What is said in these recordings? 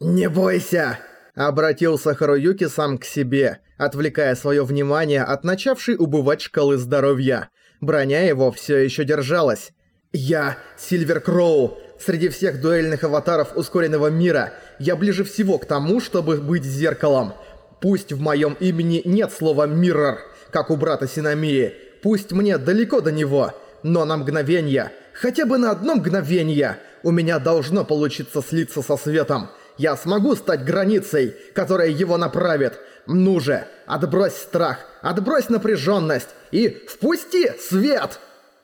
«Не бойся!» Обратился Харуюки сам к себе, отвлекая свое внимание от начавшей убывать шкалы здоровья. Броня его все еще держалась. «Я Сильвер Кроу. Среди всех дуэльных аватаров ускоренного мира я ближе всего к тому, чтобы быть зеркалом. Пусть в моем имени нет слова «миррор», как у брата Синамии. Пусть мне далеко до него, но на мгновение, хотя бы на одно мгновение, у меня должно получиться слиться со светом. Я смогу стать границей, которая его направит. Ну же, отбрось страх, отбрось напряженность и впусти свет!»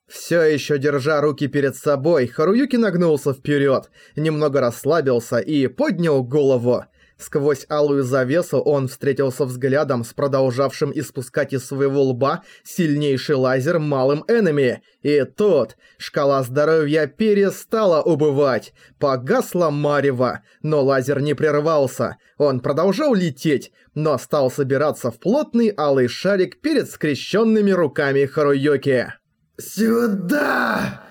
Все еще держа руки перед собой, Харуюки нагнулся вперед, немного расслабился и поднял голову. Сквозь алую завесу он встретился взглядом с продолжавшим испускать из своего лба сильнейший лазер малым энеми. И тут шкала здоровья перестала убывать. Погасла марево, но лазер не прервался. Он продолжал лететь, но стал собираться в плотный алый шарик перед скрещенными руками Харуюки. «Сюда!»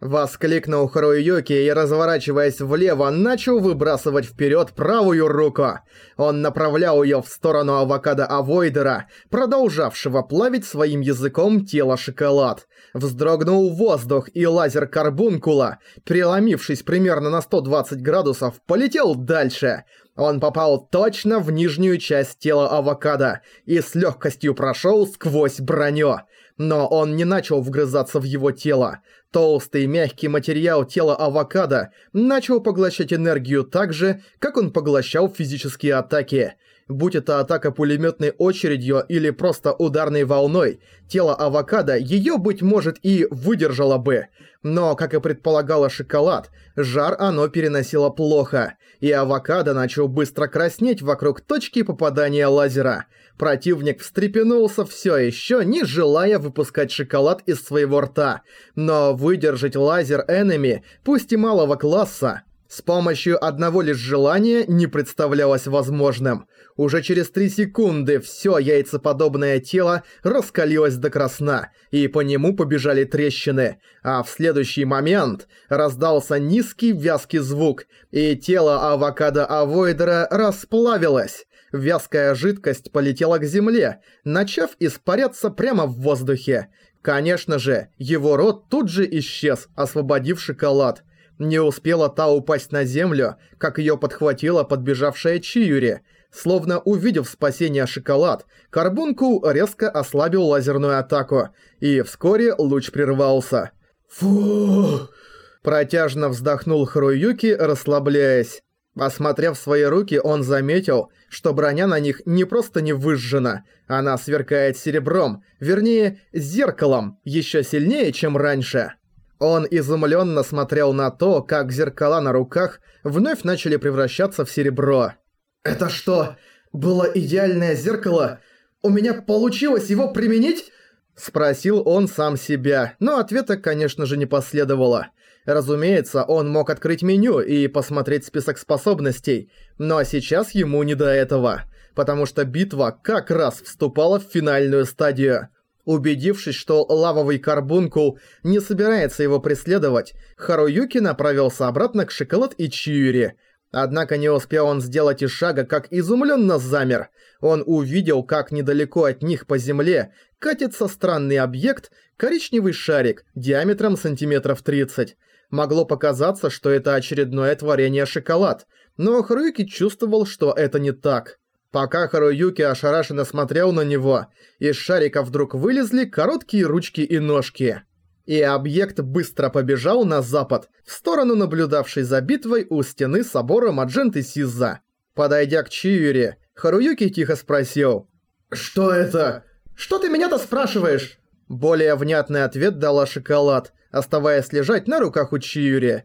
Воскликнул Харуюки и, разворачиваясь влево, начал выбрасывать вперед правую руку. Он направлял ее в сторону авокадо Авойдера, продолжавшего плавить своим языком тело шоколад. Вздрогнул воздух, и лазер карбункула, преломившись примерно на 120 градусов, полетел дальше. Он попал точно в нижнюю часть тела авокадо и с легкостью прошел сквозь броню. Но он не начал вгрызаться в его тело. Толстый мягкий материал тела авокадо начал поглощать энергию так же, как он поглощал физические атаки. Будь это атака пулеметной очередью или просто ударной волной, тело авокадо ее, быть может, и выдержало бы. Но, как и предполагало шоколад, жар оно переносило плохо, и авокадо начал быстро краснеть вокруг точки попадания лазера. Противник встрепенулся все еще, не желая выпускать шоколад из своего рта. Но выдержать лазер энеми, пусть и малого класса, с помощью одного лишь желания не представлялось возможным. Уже через три секунды все яйцеподобное тело раскалилось до красна, и по нему побежали трещины, а в следующий момент раздался низкий вязкий звук, и тело авокадо-авойдера расплавилось. Вязкая жидкость полетела к земле, начав испаряться прямо в воздухе. Конечно же, его рот тут же исчез, освободив шоколад. Не успела та упасть на землю, как её подхватила подбежавшая Чиюри. Словно увидев спасение шоколад, Карбунку резко ослабил лазерную атаку, и вскоре луч прервался. «Фу!» Протяжно вздохнул Харуюки, расслабляясь. Осмотрев свои руки, он заметил, что броня на них не просто не выжжена, она сверкает серебром, вернее, зеркалом, ещё сильнее, чем раньше. Он изумленно смотрел на то, как зеркала на руках вновь начали превращаться в серебро. «Это что, было идеальное зеркало? У меня получилось его применить?» Спросил он сам себя, но ответа, конечно же, не последовало. Разумеется, он мог открыть меню и посмотреть список способностей, но сейчас ему не до этого, потому что битва как раз вступала в финальную стадию. Убедившись, что лавовый карбункул не собирается его преследовать, Харуюки направился обратно к Шоколад и Чиури. Однако не успел он сделать и шага, как изумленно замер. Он увидел, как недалеко от них по земле катится странный объект, коричневый шарик, диаметром сантиметров 30. Могло показаться, что это очередное творение шоколад, но Харуюки чувствовал, что это не так. Пока Харуюки ошарашенно смотрел на него, из шарика вдруг вылезли короткие ручки и ножки. И объект быстро побежал на запад, в сторону наблюдавшей за битвой у стены собора Мадженты Сиза. Подойдя к Чиюри, Харуюки тихо спросил. «Что это? Что ты меня-то спрашиваешь?» Более внятный ответ дала шоколад, оставаясь лежать на руках у Чиюри.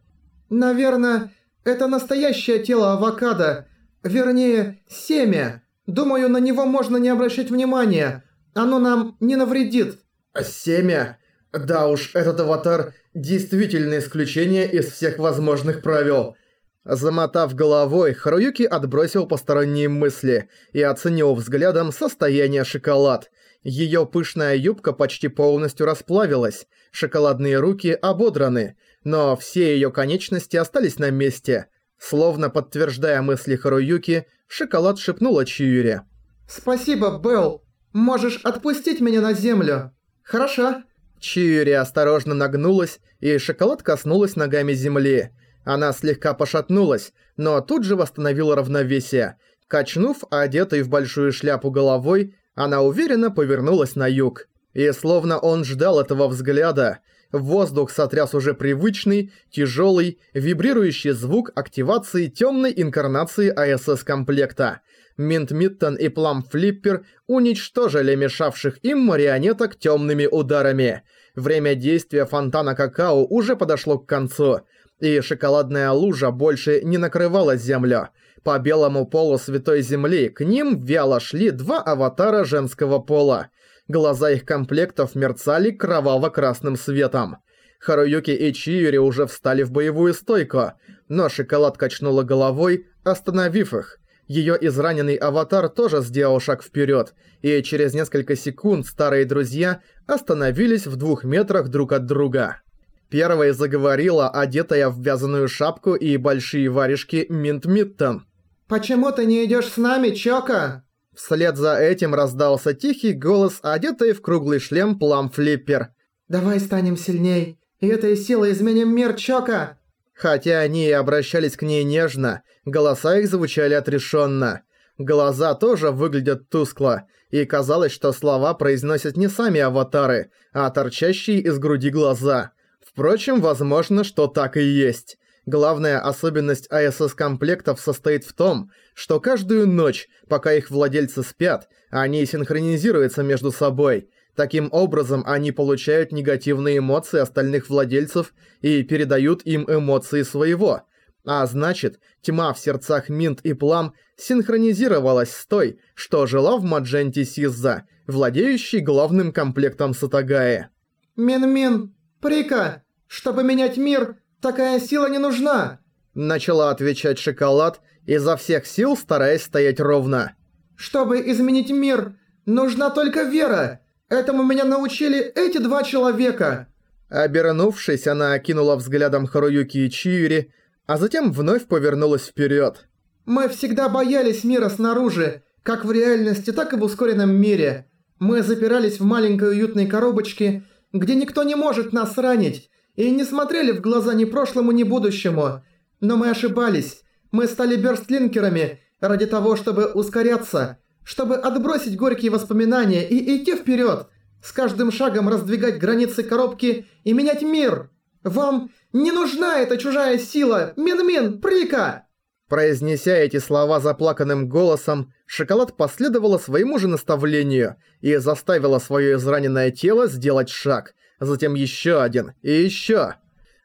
«Наверное, это настоящее тело авокадо, Вернее, семя. Думаю, на него можно не обращать внимания. Оно нам не навредит». «Семя? Да уж, этот аватар – действительно исключение из всех возможных правил». Замотав головой, Харуюки отбросил посторонние мысли и оценил взглядом состояние шоколад. Её пышная юбка почти полностью расплавилась, шоколадные руки ободраны, но все её конечности остались на месте – Словно подтверждая мысли Харуюки, шоколад шепнула Чиюре. «Спасибо, Белл. Можешь отпустить меня на землю. Хорошо?» Чиюри осторожно нагнулась, и шоколад коснулась ногами земли. Она слегка пошатнулась, но тут же восстановила равновесие. Качнув, одетой в большую шляпу головой, она уверенно повернулась на юг. И словно он ждал этого взгляда, воздух сотряс уже привычный, тяжелый, вибрирующий звук активации темной инкарнации АСС-комплекта. Минт Миттон и Плам Флиппер уничтожили мешавших им марионеток темными ударами. Время действия фонтана какао уже подошло к концу, и шоколадная лужа больше не накрывала землю. По белому полу Святой Земли к ним вяло шли два аватара женского пола. Глаза их комплектов мерцали кроваво-красным светом. Харуюки и Чиюри уже встали в боевую стойку, но шоколад качнула головой, остановив их. Её израненный аватар тоже сделал шаг вперёд, и через несколько секунд старые друзья остановились в двух метрах друг от друга. Первой заговорила одетая в вязаную шапку и большие варежки Минт Миттон. «Почему ты не идёшь с нами, Чока?» Вслед за этим раздался тихий голос, одетый в круглый шлем Плам Флиппер. «Давай станем сильней, и этой силой изменим мир, Чока!» Хотя они и обращались к ней нежно, голоса их звучали отрешенно. Глаза тоже выглядят тускло, и казалось, что слова произносят не сами аватары, а торчащие из груди глаза. Впрочем, возможно, что так и есть. Главная особенность АСС-комплектов состоит в том, что каждую ночь, пока их владельцы спят, они синхронизируются между собой – Таким образом, они получают негативные эмоции остальных владельцев и передают им эмоции своего. А значит, тьма в сердцах Минт и Плам синхронизировалась с той, что жила в Мадженте Сизза, владеющей главным комплектом Сатагаи. «Мин-Мин, Прика, чтобы менять мир, такая сила не нужна!» Начала отвечать Шоколад, изо всех сил стараясь стоять ровно. «Чтобы изменить мир, нужна только вера!» Этому меня научили эти два человека!» Обернувшись, она окинула взглядом Харуюки и Чиури, а затем вновь повернулась вперед. «Мы всегда боялись мира снаружи, как в реальности, так и в ускоренном мире. Мы запирались в маленькой уютной коробочке, где никто не может нас ранить, и не смотрели в глаза ни прошлому, ни будущему. Но мы ошибались. Мы стали бёрстлинкерами ради того, чтобы ускоряться, чтобы отбросить горькие воспоминания и идти вперед, с каждым шагом раздвигать границы коробки и менять мир. Вам не нужна эта чужая сила, Мин-Мин, Прика!» Произнеся эти слова заплаканным голосом, Шоколад последовала своему же наставлению и заставила свое израненное тело сделать шаг, затем еще один и еще.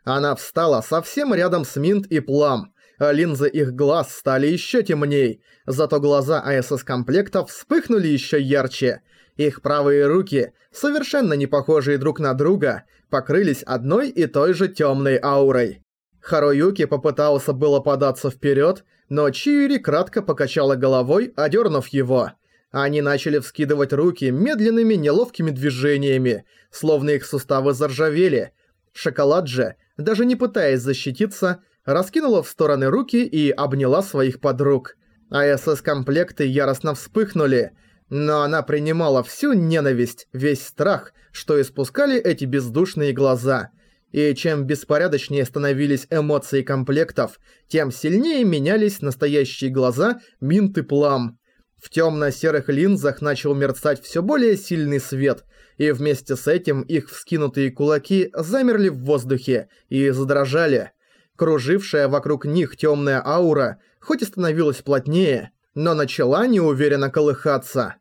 Она встала совсем рядом с Минт и Плам, а линзы их глаз стали еще темней, зато глаза АСС-комплекта вспыхнули еще ярче. Их правые руки, совершенно не похожие друг на друга, покрылись одной и той же темной аурой. Харуюки попытался было податься вперед, но Чиури кратко покачала головой, одернув его. Они начали вскидывать руки медленными неловкими движениями, словно их суставы заржавели. Шоколад же, даже не пытаясь защититься, раскинула в стороны руки и обняла своих подруг. АСС-комплекты яростно вспыхнули, но она принимала всю ненависть, весь страх, что испускали эти бездушные глаза. И чем беспорядочнее становились эмоции комплектов, тем сильнее менялись настоящие глаза Минт и Плам. В темно-серых линзах начал мерцать все более сильный свет, и вместе с этим их вскинутые кулаки замерли в воздухе и задрожали. Кружившая вокруг них темная аура, хоть и становилась плотнее, но начала неуверенно колыхаться.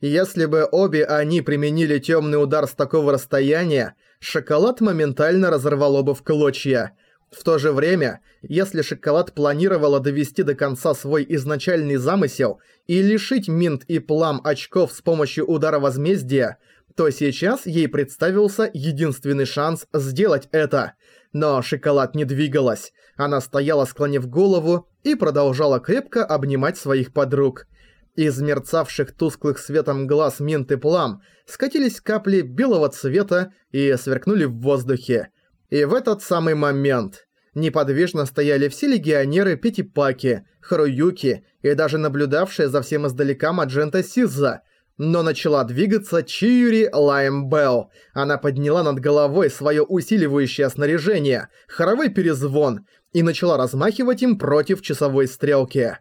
Если бы обе они применили темный удар с такого расстояния, шоколад моментально разорвало бы в клочья. В то же время, если шоколад планировала довести до конца свой изначальный замысел и лишить Минт и Плам очков с помощью удара возмездия, то сейчас ей представился единственный шанс сделать это – но шоколад не двигалась. Она стояла, склонив голову, и продолжала крепко обнимать своих подруг. Из мерцавших тусклых светом глаз Минт и Плам скатились капли белого цвета и сверкнули в воздухе. И в этот самый момент Неподвижно стояли все легионеры Пятипаки, Харуюки и даже наблюдавшая за всем издалека Маджента Сиза. Но начала двигаться Чиюри Лаймбелл. Она подняла над головой свое усиливающее снаряжение, хоровой перезвон, и начала размахивать им против часовой стрелки.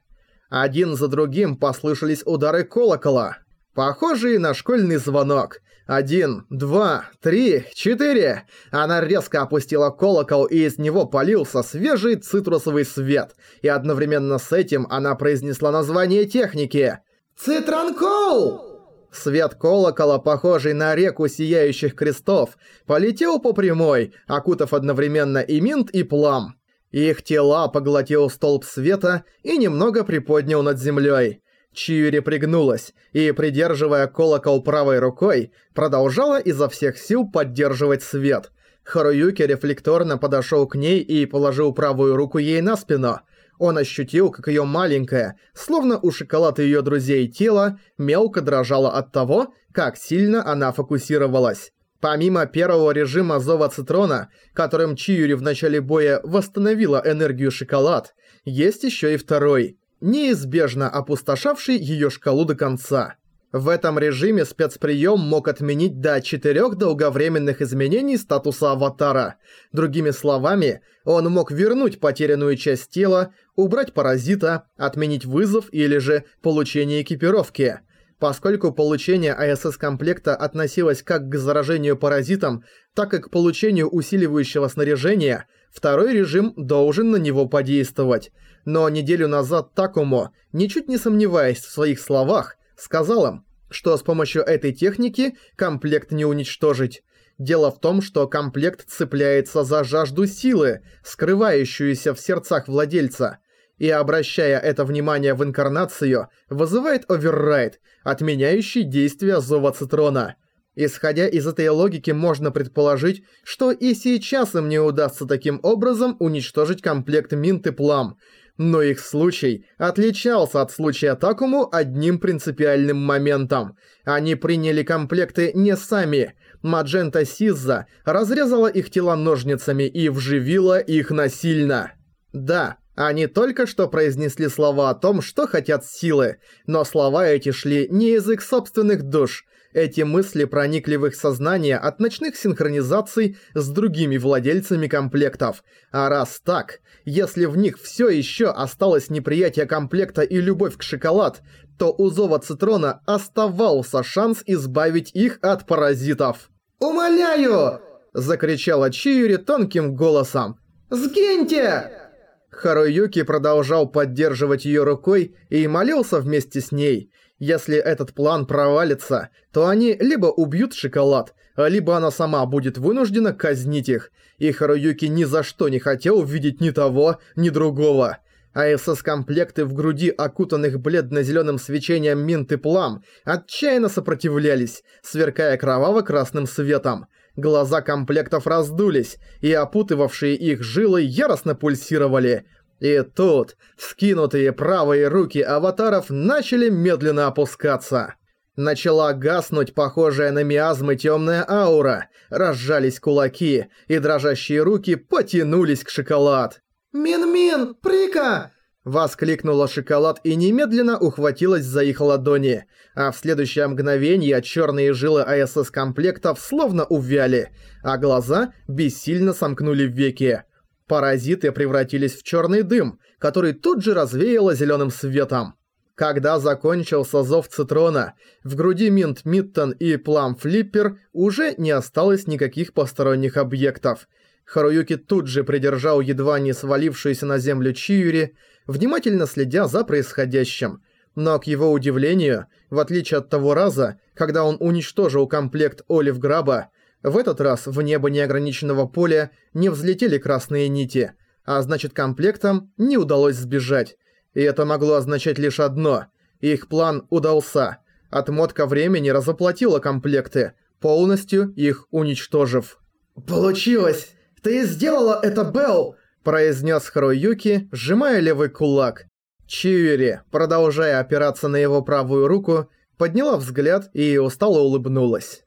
Один за другим послышались удары колокола, похожие на школьный звонок. Один, два, три, четыре. Она резко опустила колокол, и из него полился свежий цитрусовый свет. И одновременно с этим она произнесла название техники. «Цитранкол!» Свет колокола, похожий на реку сияющих крестов, полетел по прямой, окутав одновременно и Минт, и Плам. Их тела поглотил столб света и немного приподнял над землей. Чиури пригнулась и, придерживая колокол правой рукой, продолжала изо всех сил поддерживать свет. Харуюки рефлекторно подошел к ней и положил правую руку ей на спину. Он ощутил, как ее маленькое, словно у шоколада ее друзей тело, мелко дрожало от того, как сильно она фокусировалась. Помимо первого режима Зова Цитрона, которым Чиюри в начале боя восстановила энергию шоколад, есть еще и второй, неизбежно опустошавший ее шкалу до конца. В этом режиме спецприем мог отменить до четырех долговременных изменений статуса аватара. Другими словами, он мог вернуть потерянную часть тела, убрать паразита, отменить вызов или же получение экипировки – Поскольку получение АСС-комплекта относилось как к заражению паразитом, так и к получению усиливающего снаряжения, второй режим должен на него подействовать. Но неделю назад Такумо, ничуть не сомневаясь в своих словах, сказал им, что с помощью этой техники комплект не уничтожить. Дело в том, что комплект цепляется за жажду силы, скрывающуюся в сердцах владельца – и, обращая это внимание в инкарнацию, вызывает оверрайд, отменяющий действия Зова Цитрона. Исходя из этой логики, можно предположить, что и сейчас им не удастся таким образом уничтожить комплект Минт Плам, но их случай отличался от случая Такому одним принципиальным моментом. Они приняли комплекты не сами. Маджента Сизза разрезала их тела ножницами и вживила их насильно. Да, они только что произнесли слова о том, что хотят силы, но слова эти шли не из их собственных душ. Эти мысли проникли в их сознание от ночных синхронизаций с другими владельцами комплектов. А раз так, если в них все еще осталось неприятие комплекта и любовь к шоколад, то у Зова Цитрона оставался шанс избавить их от паразитов. «Умоляю!» – закричала Чиюри тонким голосом. «Сгиньте!» Харуюки продолжал поддерживать ее рукой и молился вместе с ней. Если этот план провалится, то они либо убьют шоколад, либо она сама будет вынуждена казнить их. И Харуюки ни за что не хотел видеть ни того, ни другого. АСС-комплекты в груди, окутанных бледно-зеленым свечением минт и плам, отчаянно сопротивлялись, сверкая кроваво-красным светом. Глаза комплектов раздулись, и опутывавшие их жилы яростно пульсировали. И тут скинутые правые руки аватаров начали медленно опускаться. Начала гаснуть похожая на миазмы темная аура, разжались кулаки, и дрожащие руки потянулись к шоколад. «Мин-Мин! Прика!» Воскликнула шоколад и немедленно ухватилась за их ладони, а в следующее мгновение черные жилы АСС-комплектов словно увяли, а глаза бессильно сомкнули веки. Паразиты превратились в черный дым, который тут же развеяло зеленым светом. Когда закончился зов Цитрона, в груди Минт Миттон и Плам Флиппер уже не осталось никаких посторонних объектов. Харуюки тут же придержал едва не свалившуюся на землю Чиюри, внимательно следя за происходящим. Но, к его удивлению, в отличие от того раза, когда он уничтожил комплект Олив Граба, в этот раз в небо неограниченного поля не взлетели красные нити, а значит комплектам не удалось сбежать. И это могло означать лишь одно – их план удался. Отмотка времени разоплатила комплекты, полностью их уничтожив. «Получилось! Ты сделала это, Белл!» произнес Харуюки, сжимая левый кулак. Чиури, продолжая опираться на его правую руку, подняла взгляд и устало улыбнулась.